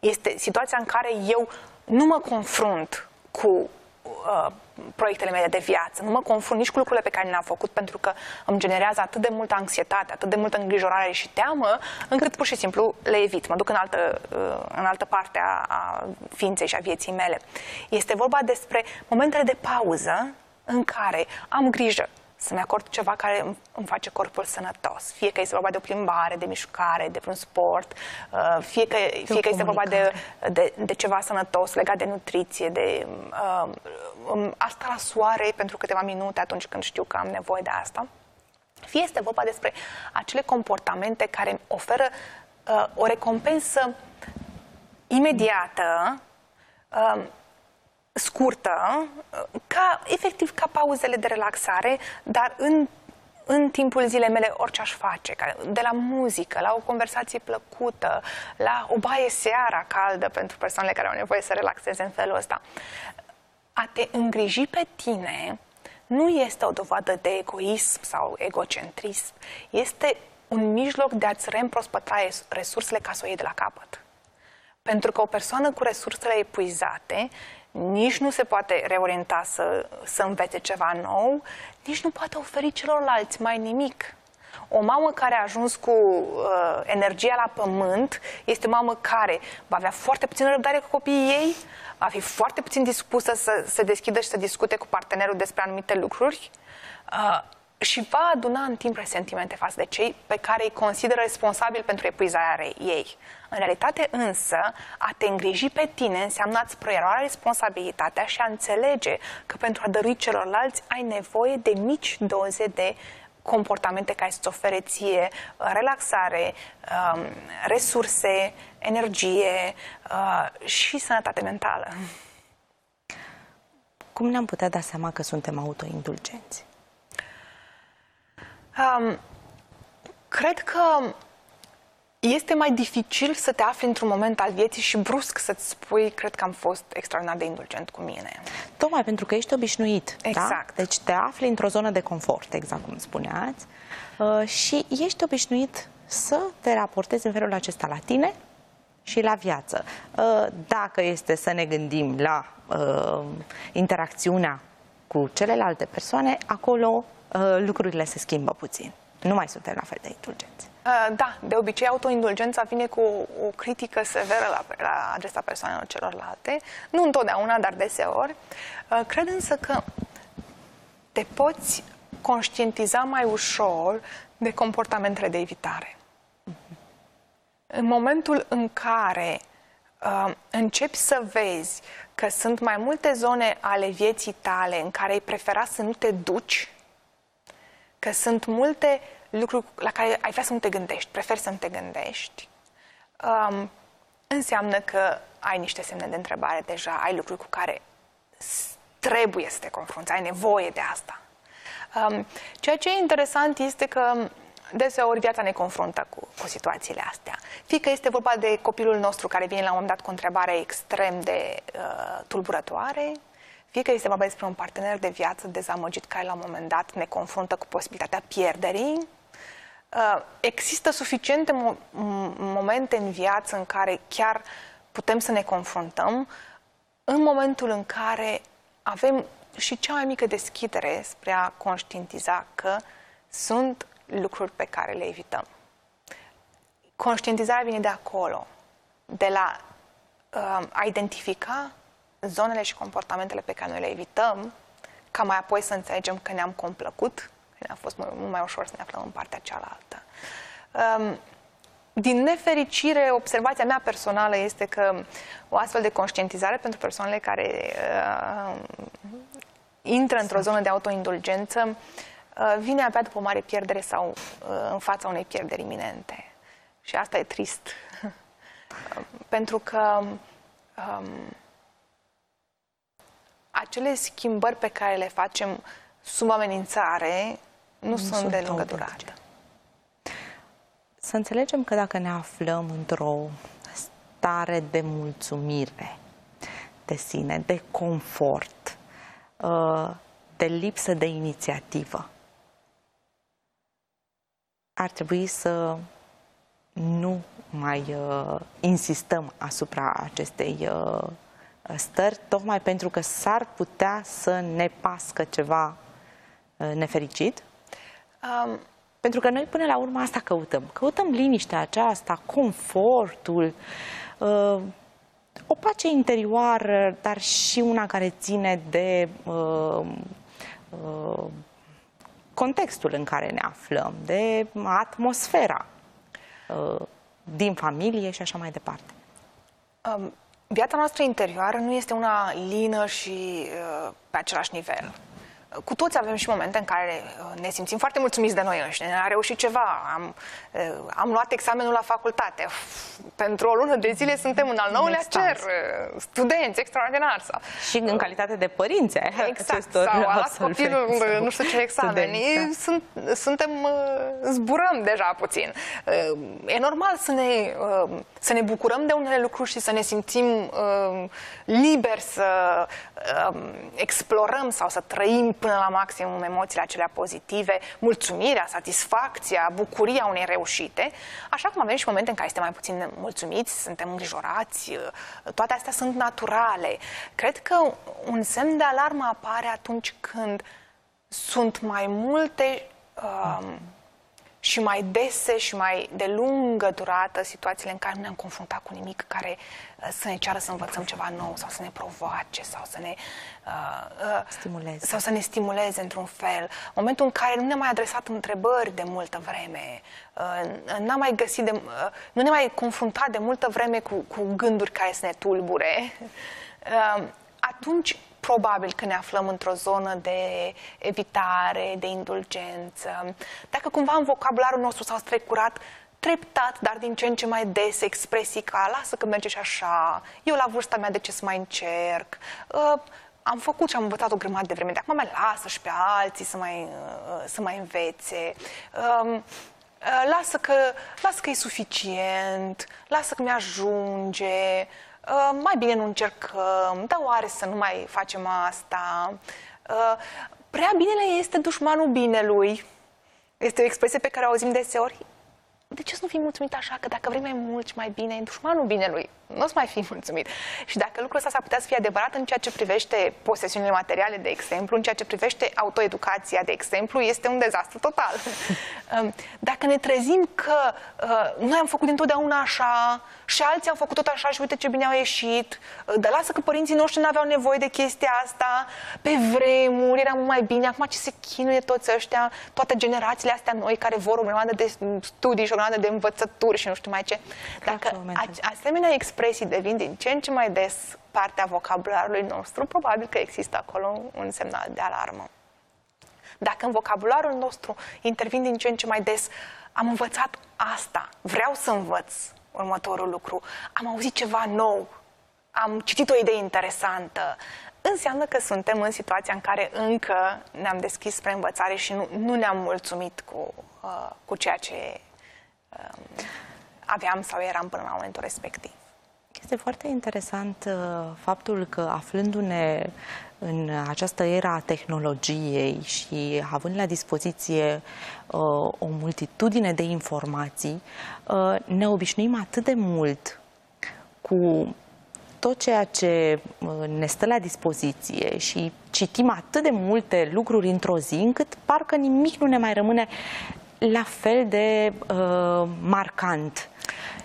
Este situația în care eu nu mă confrunt cu uh, proiectele mele de viață. Nu mă confund nici cu lucrurile pe care le-am făcut pentru că îmi generează atât de multă anxietate, atât de multă îngrijorare și teamă, încât pur și simplu le evit. Mă duc în altă, uh, în altă parte a, a ființei și a vieții mele. Este vorba despre momentele de pauză în care am grijă să-mi acord ceva care îmi face corpul sănătos. Fie că este vorba de o plimbare, de mișcare, de un sport, uh, fie că, fie că este vorba de, de, de ceva sănătos legat de nutriție, de uh, um, asta la soare pentru câteva minute atunci când știu că am nevoie de asta. Fie este vorba despre acele comportamente care îmi oferă uh, o recompensă imediată, uh, scurtă, ca, efectiv ca pauzele de relaxare, dar în, în timpul zilei mele orice aș face, de la muzică, la o conversație plăcută, la o baie seara caldă pentru persoanele care au nevoie să relaxeze în felul ăsta. A te îngriji pe tine nu este o dovadă de egoism sau egocentrism, este un mijloc de a-ți reîmprospăta resursele ca să o iei de la capăt. Pentru că o persoană cu resursele epuizate nici nu se poate reorienta să, să învețe ceva nou, nici nu poate oferi celorlalți mai nimic. O mamă care a ajuns cu uh, energia la pământ este o mamă care va avea foarte puțină răbdare cu copiii ei, va fi foarte puțin dispusă să se deschidă și să discute cu partenerul despre anumite lucruri. Uh, și va aduna în timp resentimente față de cei pe care îi consideră responsabili pentru epuizarea ei. În realitate însă, a te îngriji pe tine înseamnă a-ți proiera responsabilitatea și a înțelege că pentru a dărui celorlalți ai nevoie de mici doze de comportamente care să-ți ofere ție uh, relaxare, um, resurse, energie uh, și sănătate mentală. Cum ne-am putea da seama că suntem autoindulgenți? Um, cred că este mai dificil să te afli într-un moment al vieții și brusc să-ți spui, cred că am fost extraordinar de indulgent cu mine. Tocmai pentru că ești obișnuit. Da? Exact. Da? Deci te afli într-o zonă de confort, exact cum spuneați, uh, și ești obișnuit să te raportezi în felul acesta la tine și la viață. Uh, dacă este să ne gândim la uh, interacțiunea cu celelalte persoane, acolo uh, lucrurile se schimbă puțin. Nu mai suntem la fel de indulgenți. Uh, da, de obicei autoindulgența vine cu o, o critică severă la, la adresa persoanelor celorlalte. Nu întotdeauna, dar deseori. Uh, cred însă că te poți conștientiza mai ușor de comportamentele de evitare. În momentul în care uh, începi să vezi că sunt mai multe zone ale vieții tale în care ai prefera să nu te duci, că sunt multe lucruri la care ai vrea să nu te gândești, preferi să nu te gândești, um, înseamnă că ai niște semne de întrebare deja, ai lucruri cu care trebuie să te confrunți, ai nevoie de asta. Um, ceea ce e interesant este că deseori viața ne confruntă cu, cu situațiile astea. Fie că este vorba de copilul nostru care vine la un moment dat cu o întrebare extrem de uh, tulburătoare, fie că este vorba despre un partener de viață dezamăgit care la un moment dat ne confruntă cu posibilitatea pierderii, uh, există suficiente mo- momente în viață în care chiar putem să ne confruntăm în momentul în care avem și cea mai mică deschidere spre a conștientiza că sunt lucruri pe care le evităm. Conștientizarea vine de acolo, de la uh, a identifica zonele și comportamentele pe care noi le evităm, ca mai apoi să înțelegem că ne-am complăcut, că ne-a fost mult mai ușor să ne aflăm în partea cealaltă. Um, din nefericire, observația mea personală este că o astfel de conștientizare pentru persoanele care uh, intră într-o zonă de autoindulgență uh, vine abia după o mare pierdere sau uh, în fața unei pierderi iminente. Și asta e trist. pentru că um, acele schimbări pe care le facem sub amenințare nu, nu sunt, sunt de lungă durată. Să înțelegem că dacă ne aflăm într-o stare de mulțumire de sine, de confort, uh, de lipsă de inițiativă, ar trebui să nu mai uh, insistăm asupra acestei uh, stări, tocmai pentru că s-ar putea să ne pască ceva uh, nefericit. Um, pentru că noi până la urmă asta căutăm. Căutăm liniștea aceasta, confortul, uh, o pace interioară, dar și una care ține de uh, uh, contextul în care ne aflăm, de atmosfera uh, din familie și așa mai departe. Um, viața noastră interioară nu este una lină și uh, pe același nivel cu toți avem și momente în care uh, ne simțim foarte mulțumiți de noi înșine, ne-a reușit ceva, am, uh, am luat examenul la facultate, pentru o lună de zile suntem în al nouălea cer, uh, studenți extraordinari. Sau... Și în calitate de părinți exact, sau a luat copilul sau nu știu ce examen. Da. Sunt, suntem, zburăm deja puțin. E normal să ne, să ne bucurăm de unele lucruri și să ne simțim liberi să explorăm sau să trăim până la maximum emoțiile acelea pozitive, mulțumirea, satisfacția, bucuria unei reușite, așa cum avem și momente în care suntem mai puțin mulțumiți, suntem îngrijorați, toate astea sunt naturale. Cred că un semn de alarmă apare atunci când sunt mai multe uh, și mai dese și mai de lungă durată situațiile în care nu ne-am confruntat cu nimic care uh, să ne ceară să învățăm ceva nou sau să ne provoace sau să ne uh, uh, stimuleze. sau să ne stimuleze într-un fel. Momentul în care nu ne-am mai adresat întrebări de multă vreme, uh, n-am mai găsit de, uh, nu ne-am mai confruntat de multă vreme cu, cu gânduri care să ne tulbure, (laughs) uh, atunci probabil că ne aflăm într-o zonă de evitare, de indulgență. Dacă cumva în vocabularul nostru s-au strecurat treptat, dar din ce în ce mai des, expresii ca lasă că merge și așa, eu la vârsta mea de ce să mai încerc, uh, am făcut și am învățat o grămadă de vreme, de acum mai lasă și pe alții să mai, uh, să mai învețe. Uh, uh, lasă că, lasă că e suficient, lasă că mi-ajunge, uh, mai bine nu încercăm, dar oare să nu mai facem asta? Uh, prea binele este dușmanul binelui. Este o expresie pe care o auzim deseori de ce să nu fii mulțumit așa? Că dacă vrei mai mult și mai bine, e dușmanul binelui. Nu o să mai fii mulțumit. Și dacă lucrul ăsta s-ar putea să fie adevărat în ceea ce privește posesiunile materiale, de exemplu, în ceea ce privește autoeducația, de exemplu, este un dezastru total. (laughs) Um, dacă ne trezim că uh, noi am făcut întotdeauna așa și alții au făcut tot așa și uite ce bine au ieșit, uh, dar lasă că părinții noștri nu aveau nevoie de chestia asta, pe vremuri era mai bine, acum ce se chinuie toți ăștia, toate generațiile astea noi care vor o grămadă de studii și o grămadă de învățături și nu știu mai ce. Dacă asemenea expresii devin din ce în ce mai des partea vocabularului nostru, probabil că există acolo un semnal de alarmă. Dacă în vocabularul nostru intervin din ce în ce mai des, am învățat asta, vreau să învăț următorul lucru, am auzit ceva nou, am citit o idee interesantă, înseamnă că suntem în situația în care încă ne-am deschis spre învățare și nu, nu ne-am mulțumit cu, uh, cu ceea ce uh, aveam sau eram până la momentul respectiv. Este foarte interesant uh, faptul că aflându-ne în această era a tehnologiei și având la dispoziție uh, o multitudine de informații, uh, ne obișnuim atât de mult cu tot ceea ce ne stă la dispoziție și citim atât de multe lucruri într-o zi, încât parcă nimic nu ne mai rămâne la fel de uh, marcant.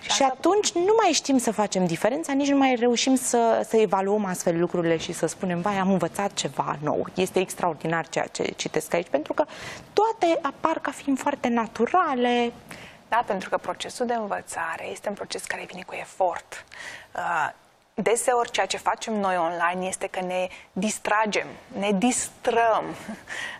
Și, și atunci nu mai știm să facem diferența, nici nu mai reușim să, să evaluăm astfel lucrurile și să spunem, vai, am învățat ceva nou. Este extraordinar ceea ce citesc aici, pentru că toate apar ca fiind foarte naturale. Da, pentru că procesul de învățare este un proces care vine cu efort. Uh, deseori ceea ce facem noi online este că ne distragem, ne distrăm,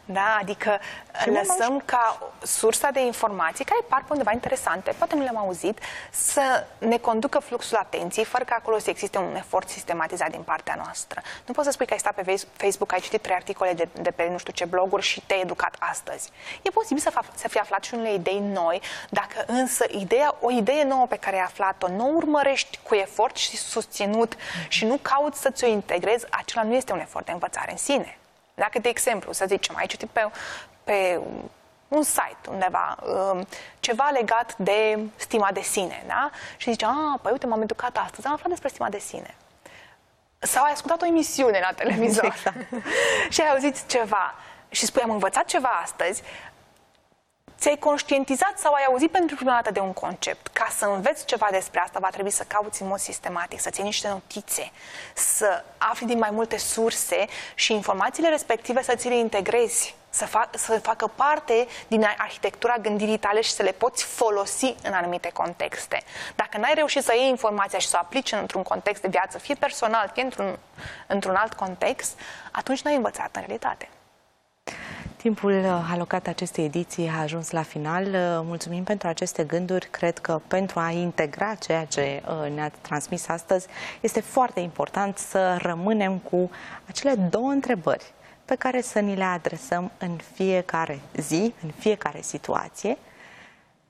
da? adică și lăsăm ca sursa de informații, care par pe undeva interesante, poate nu le-am auzit, să ne conducă fluxul atenției, fără că acolo să existe un efort sistematizat din partea noastră. Nu poți să spui că ai stat pe Facebook, ai citit trei articole de, de pe nu știu ce bloguri și te-ai educat astăzi. E posibil să, fa- să fie aflat și unele idei noi, dacă însă ideea, o idee nouă pe care ai aflat-o nu urmărești cu efort și susținut început și nu cauți să ți-o integrezi, acela nu este un efort de învățare în sine. Dacă, de exemplu, să zicem, ai citit pe, pe un site undeva, um, ceva legat de stima de sine, da? Și zice, a, păi uite, m-am educat astăzi, am aflat despre stima de sine. Sau ai ascultat o emisiune la televizor (laughs) exact. (laughs) și ai auzit ceva și spui, am învățat ceva astăzi, ți-ai conștientizat sau ai auzit pentru prima dată de un concept. Ca să înveți ceva despre asta, va trebui să cauți în mod sistematic, să ții niște notițe, să afli din mai multe surse și informațiile respective să ți le integrezi, să, fac, să facă parte din arhitectura gândirii tale și să le poți folosi în anumite contexte. Dacă n-ai reușit să iei informația și să o aplici într-un context de viață, fie personal, fie într-un, într-un alt context, atunci n-ai învățat în realitate. Timpul uh, alocat acestei ediții a ajuns la final. Uh, mulțumim pentru aceste gânduri. Cred că pentru a integra ceea ce uh, ne-ați transmis astăzi, este foarte important să rămânem cu acele două întrebări pe care să ni le adresăm în fiecare zi, în fiecare situație.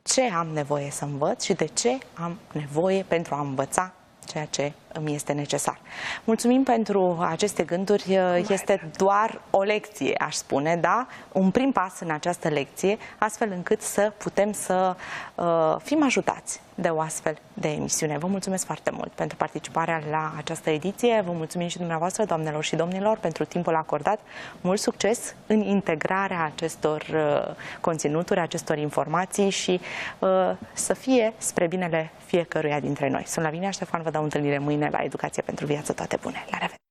Ce am nevoie să învăț și de ce am nevoie pentru a învăța ceea ce îmi este necesar. Mulțumim pentru aceste gânduri. Este doar o lecție, aș spune, da? Un prim pas în această lecție, astfel încât să putem să uh, fim ajutați de o astfel de emisiune. Vă mulțumesc foarte mult pentru participarea la această ediție. Vă mulțumim și dumneavoastră, doamnelor și domnilor, pentru timpul acordat. Mult succes în integrarea acestor uh, conținuturi, acestor informații și uh, să fie spre binele fiecăruia dintre noi. Sunt Lavinia Ștefan, vă dau întâlnire mâine la Educație pentru Viață. Toate bune! La revedere!